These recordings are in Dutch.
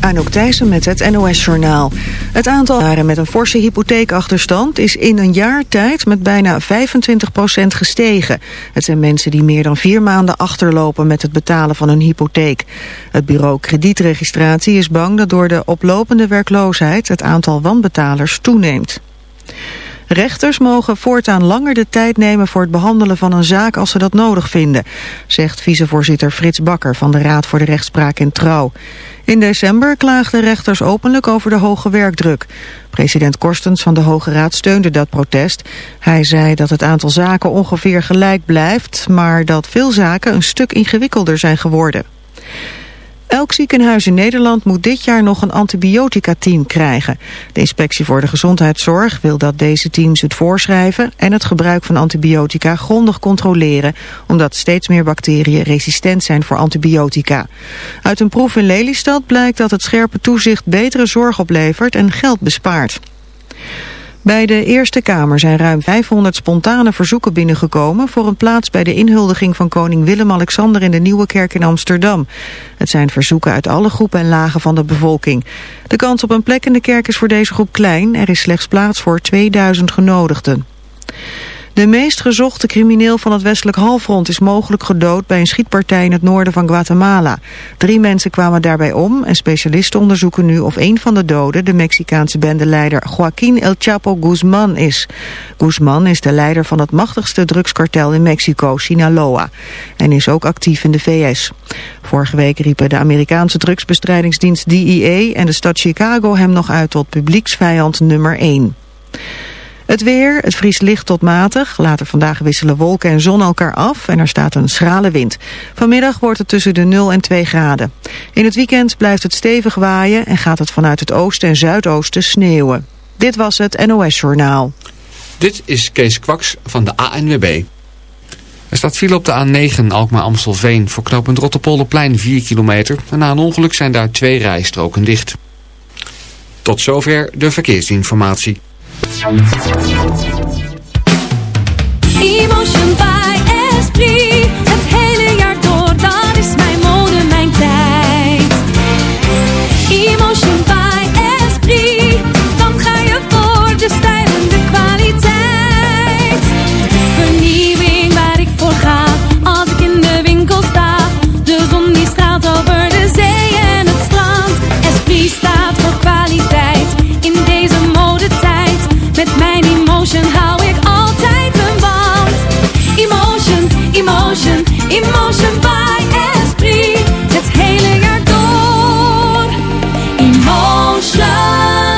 Anouk Thijssen met het NOS-journaal. Het aantal jaren met een forse hypotheekachterstand is in een jaar tijd met bijna 25 gestegen. Het zijn mensen die meer dan vier maanden achterlopen met het betalen van hun hypotheek. Het bureau kredietregistratie is bang dat door de oplopende werkloosheid het aantal wanbetalers toeneemt. Rechters mogen voortaan langer de tijd nemen voor het behandelen van een zaak als ze dat nodig vinden, zegt vicevoorzitter Frits Bakker van de Raad voor de Rechtspraak in Trouw. In december klaagden rechters openlijk over de hoge werkdruk. President Korstens van de Hoge Raad steunde dat protest. Hij zei dat het aantal zaken ongeveer gelijk blijft, maar dat veel zaken een stuk ingewikkelder zijn geworden. Elk ziekenhuis in Nederland moet dit jaar nog een antibiotica-team krijgen. De Inspectie voor de Gezondheidszorg wil dat deze teams het voorschrijven... en het gebruik van antibiotica grondig controleren... omdat steeds meer bacteriën resistent zijn voor antibiotica. Uit een proef in Lelystad blijkt dat het scherpe toezicht betere zorg oplevert en geld bespaart. Bij de Eerste Kamer zijn ruim 500 spontane verzoeken binnengekomen... voor een plaats bij de inhuldiging van koning Willem-Alexander in de Nieuwe Kerk in Amsterdam. Het zijn verzoeken uit alle groepen en lagen van de bevolking. De kans op een plek in de kerk is voor deze groep klein. Er is slechts plaats voor 2000 genodigden. De meest gezochte crimineel van het westelijk halfrond is mogelijk gedood bij een schietpartij in het noorden van Guatemala. Drie mensen kwamen daarbij om en specialisten onderzoeken nu of een van de doden de Mexicaanse bendeleider Joaquín El Chapo Guzmán is. Guzmán is de leider van het machtigste drugskartel in Mexico, Sinaloa, en is ook actief in de VS. Vorige week riepen de Amerikaanse drugsbestrijdingsdienst DEA en de stad Chicago hem nog uit tot publieksvijand nummer 1. Het weer, het vriest licht tot matig. Later vandaag wisselen wolken en zon elkaar af en er staat een schrale wind. Vanmiddag wordt het tussen de 0 en 2 graden. In het weekend blijft het stevig waaien en gaat het vanuit het oosten en zuidoosten sneeuwen. Dit was het NOS Journaal. Dit is Kees Kwaks van de ANWB. Er staat file op de A9 Alkmaar-Amstelveen voor knooppunt Rotterpolderplein 4 kilometer. na een ongeluk zijn daar twee rijstroken dicht. Tot zover de verkeersinformatie. Emotion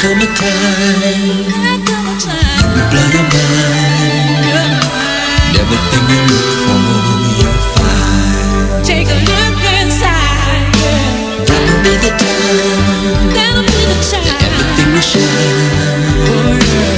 come a time, you blow your mind. Everything you look for, you'll find. Take a look inside. That'll be the time. That'll be the time. Everything will shine.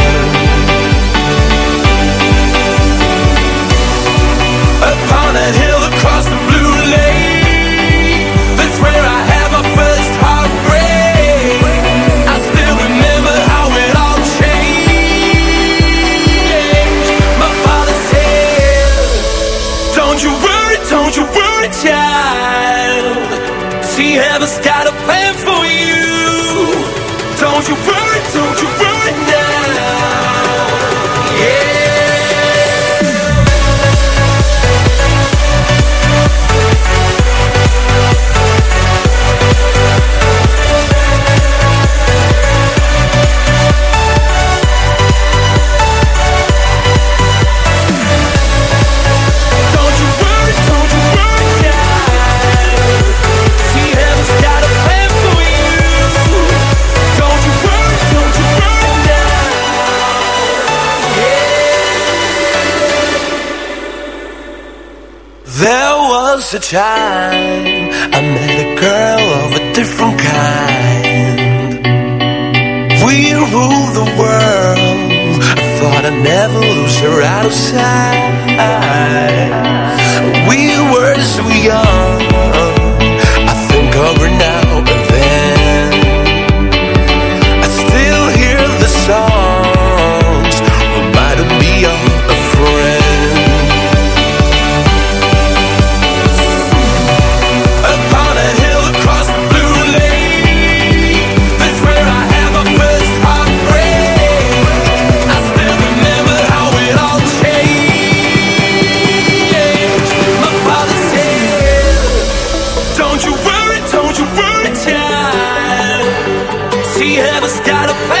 céu. I don't you worry, child. heaven's got a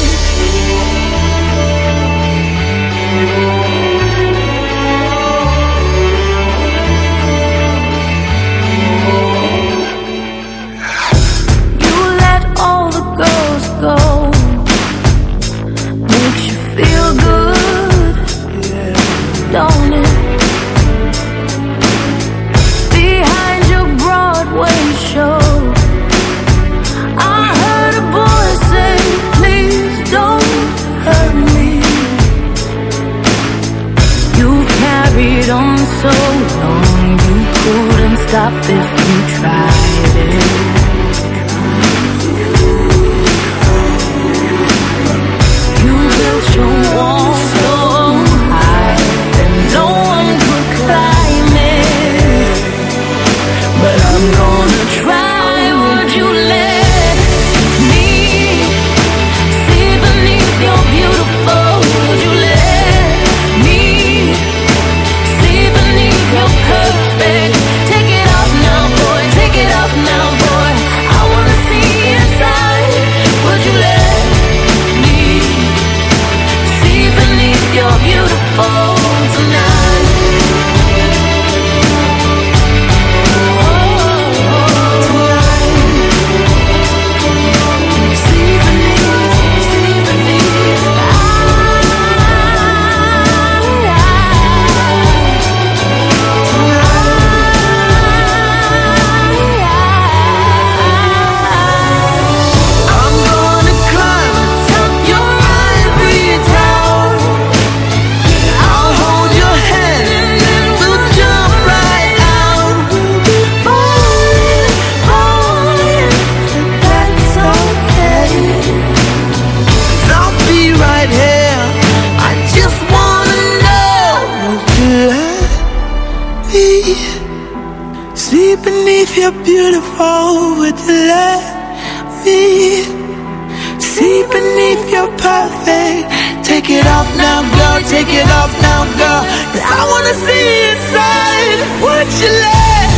Take it off now, girl Cause I wanna see inside what you let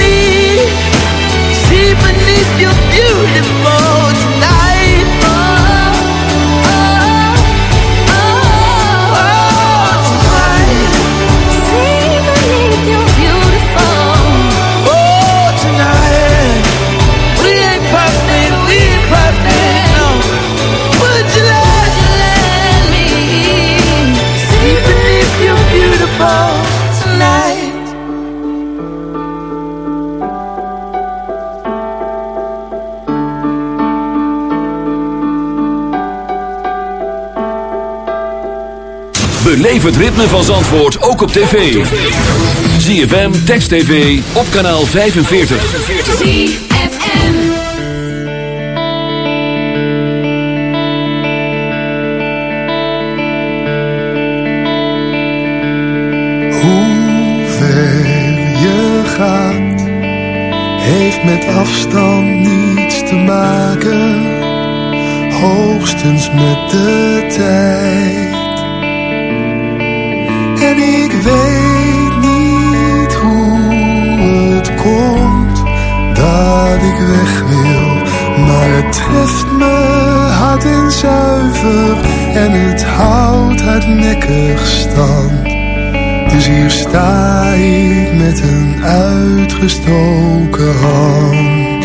me See beneath your beautiful het ritme van Zandvoort ook op tv. ZFM, Text TV, op kanaal 45. Hoe ver je gaat, heeft met afstand niets te maken. Hoogstens met de tijd en het houdt hardnekkig stand. Dus hier sta ik met een uitgestoken hand.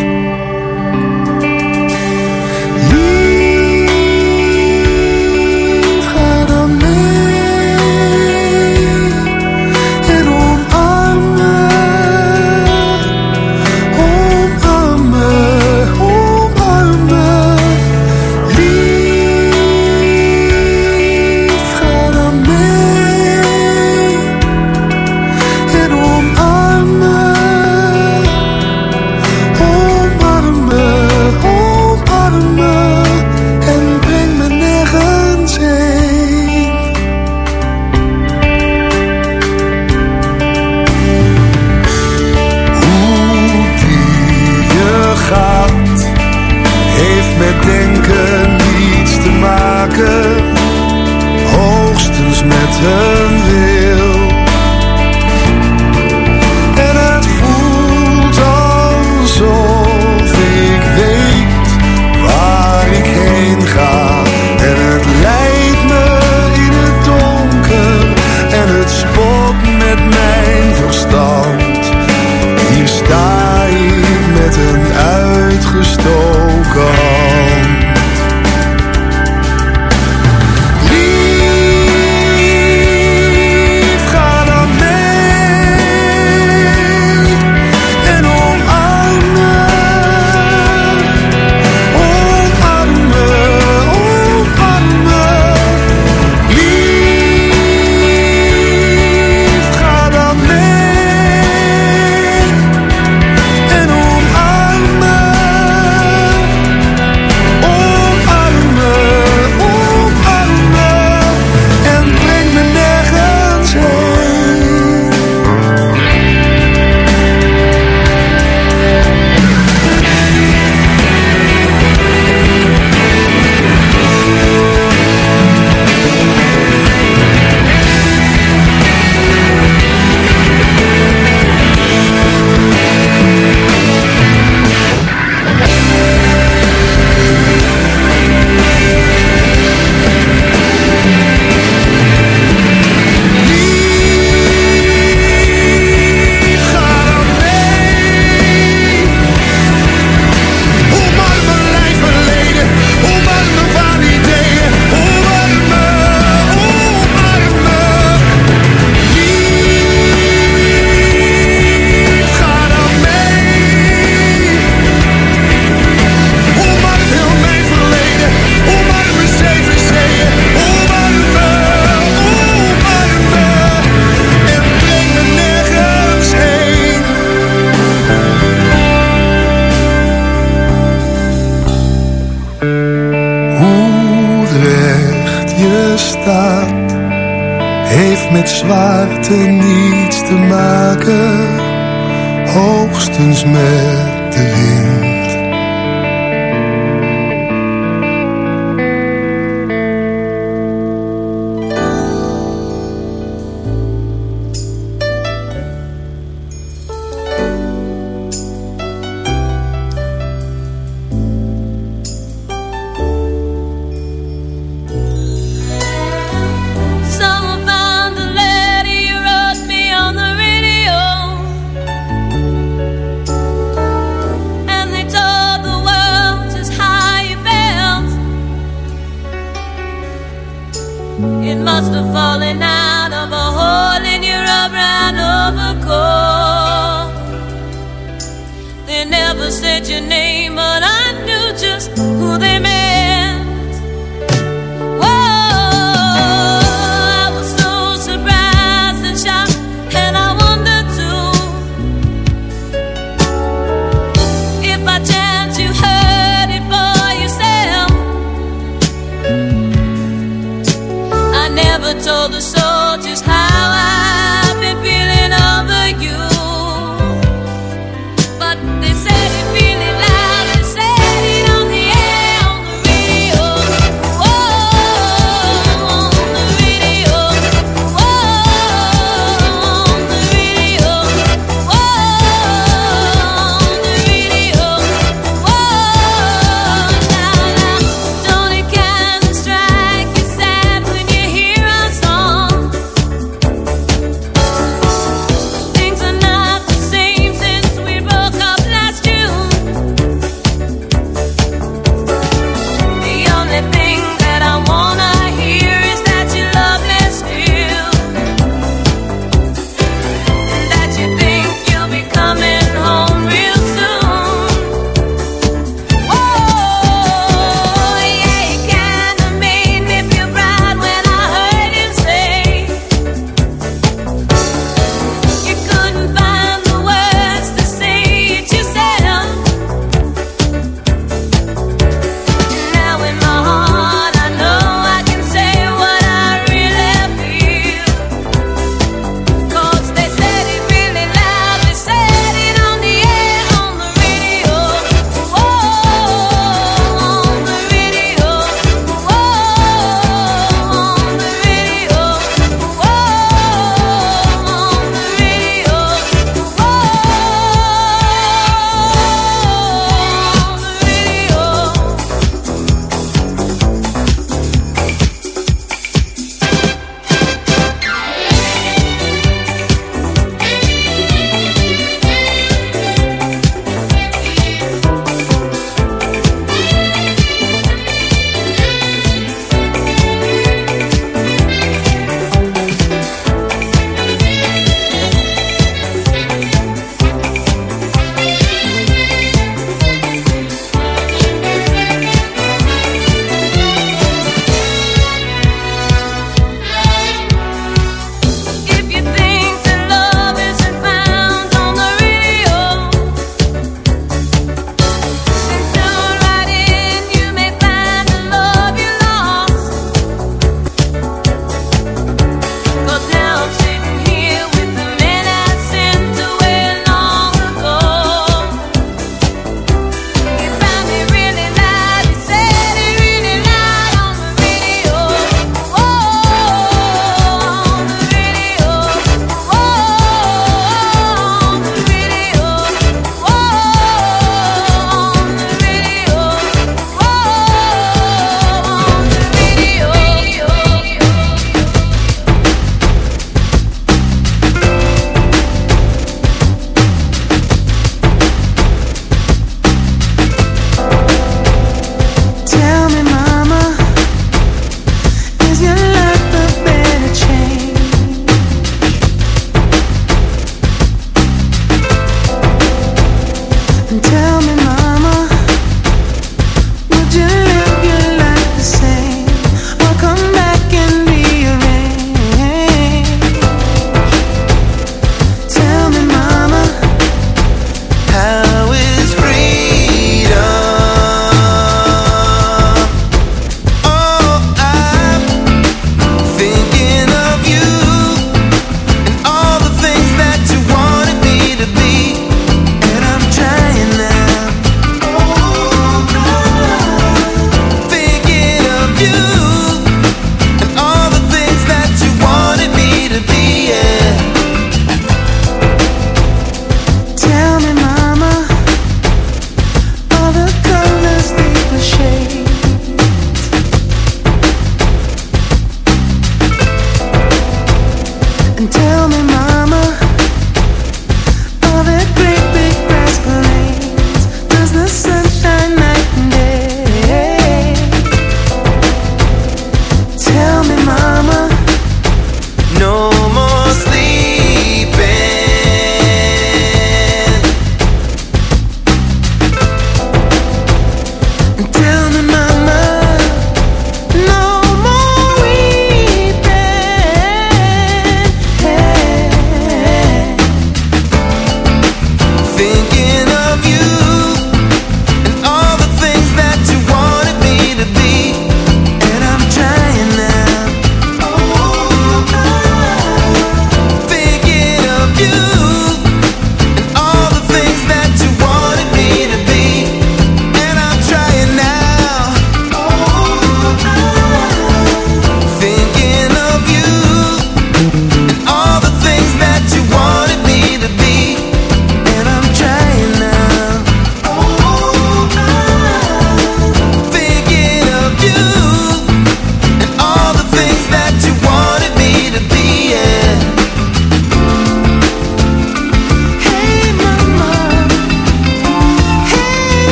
that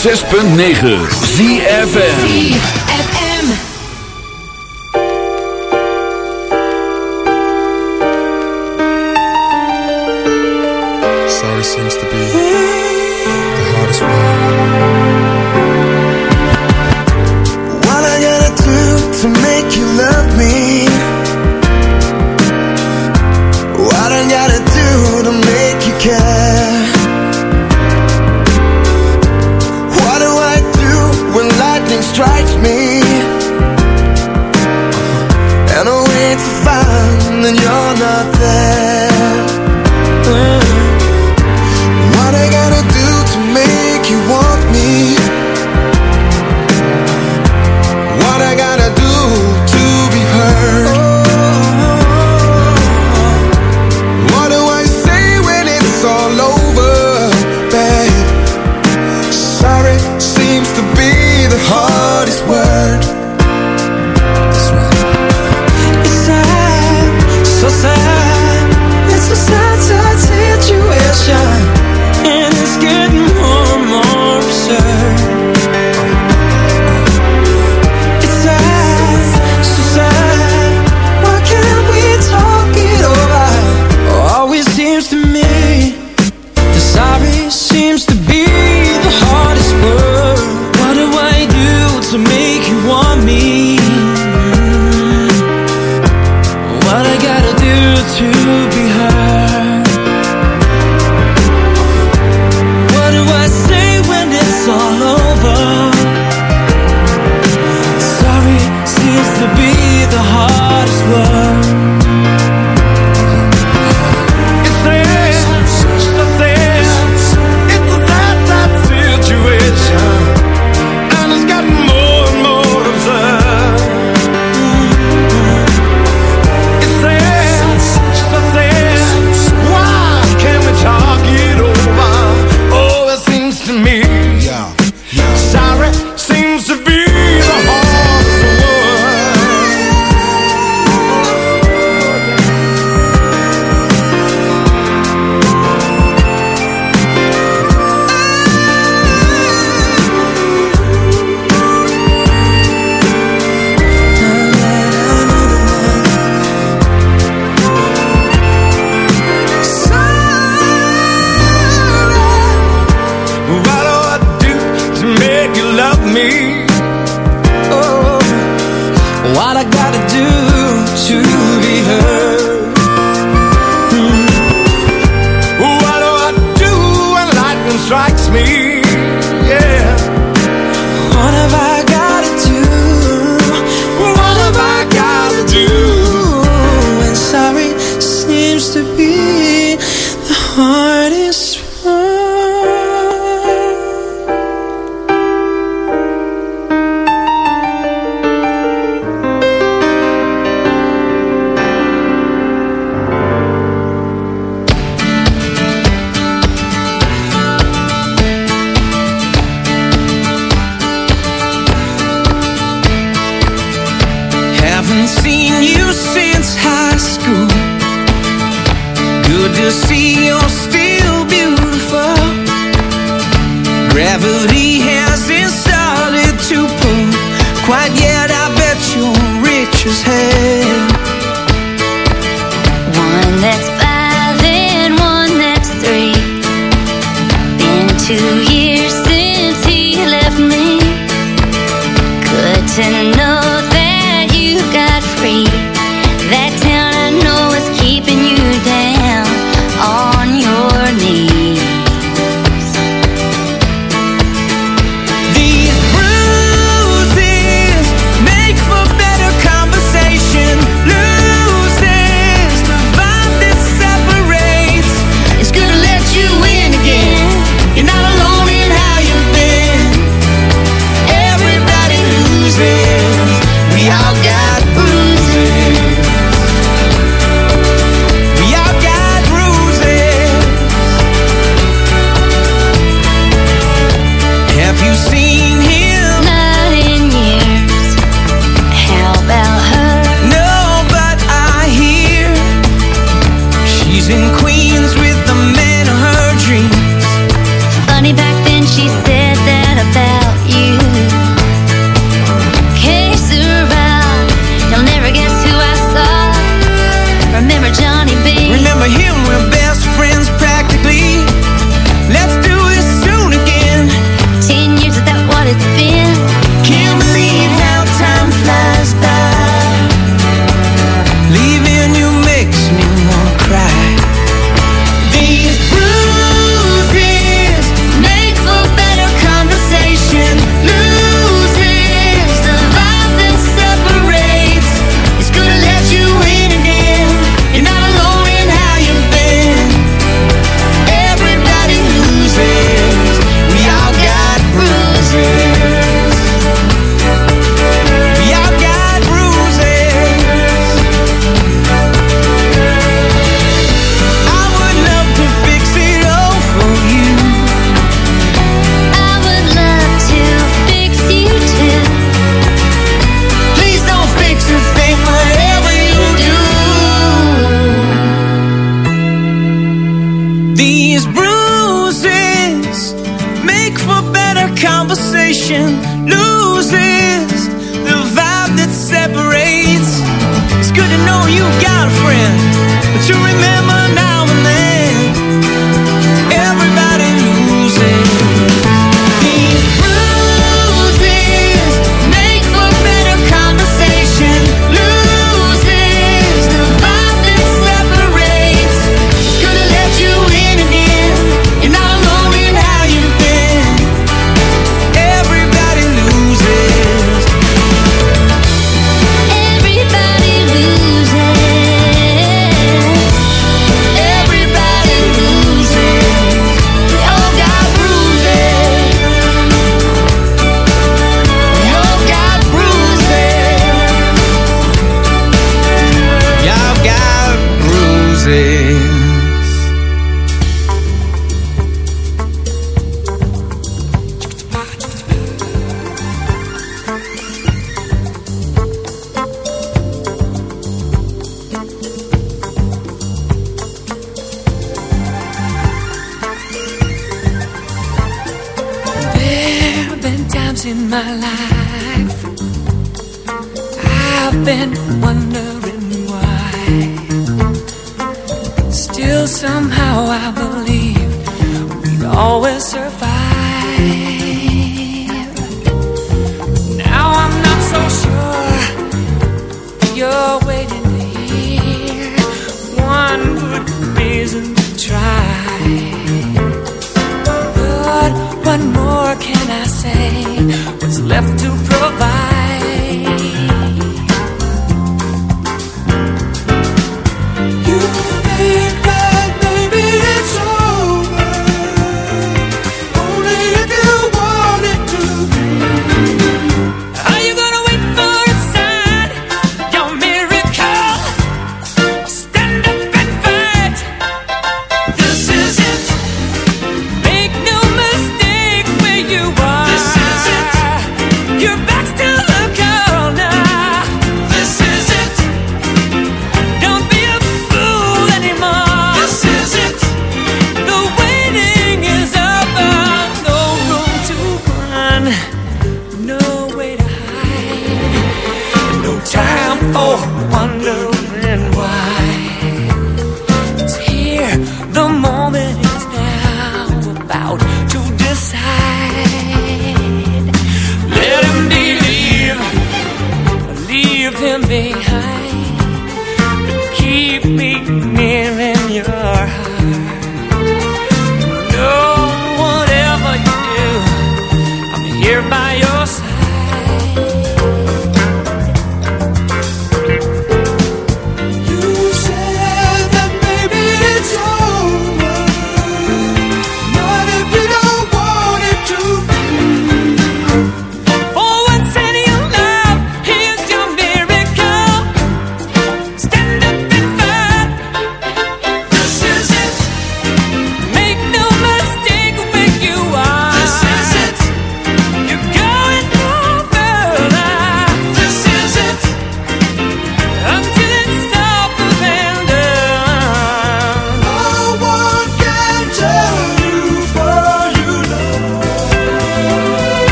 106.9 ZFN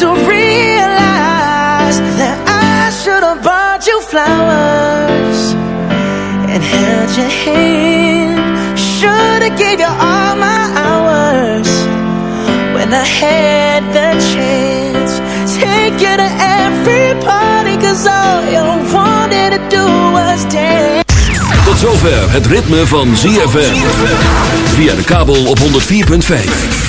to realize that I should have bought you flowers and held your hand. Should have gave you all my hours when I had the chance. Take you to every party, cause all you wanted to do was dance. Tot zover het ritme van ZFM. Via de kabel op 104.5.